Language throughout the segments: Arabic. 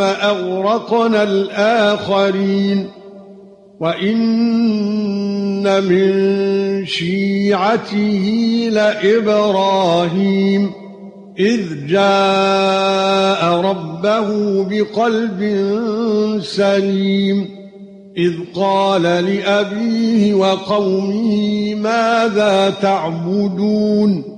أَغْرَقْنَا الْآخَرِينَ وَإِنَّ مِن شِيعَتِهِ لَإِبْرَاهِيمَ إِذْ جَاءَ رَبَّهُ بِقَلْبٍ سَلِيمٍ إِذْ قَالَ لِأَبِيهِ وَقَوْمِهِ مَاذَا تَعْبُدُونَ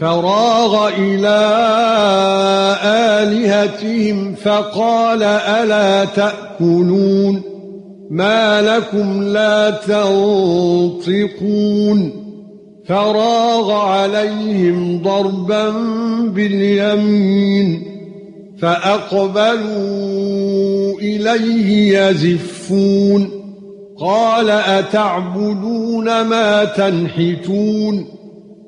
فَرَاغَ إِلَى آلِهَتِهِمْ فَقَالَ أَلَا تَأْكُلُونَ مَا لَكُمْ لَا تَنطِقُونَ فراغ عليهم ضربا باليمين فأقبلوا إليه يزفون قال أتعبدون ما تنحتون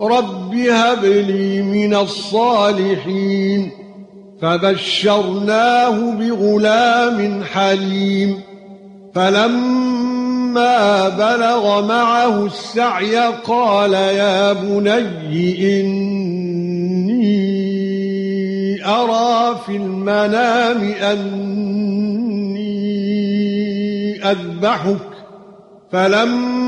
رب هب لي من الصالحين فبشرناه بغلام حليم فلما بَلَغَ مَعَهُ السَّعْيَ قَالَ يَا بُنَيَّ إِنِّي أَرَى فِي الْمَنَامِ أَنِّي أَذْبَحُكَ فَلَمَّا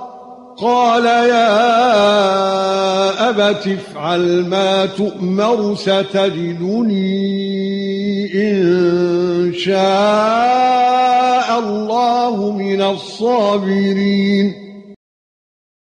قال يا أبت افعل ما تؤمر ستجدني إن شاء الله من الصابرين.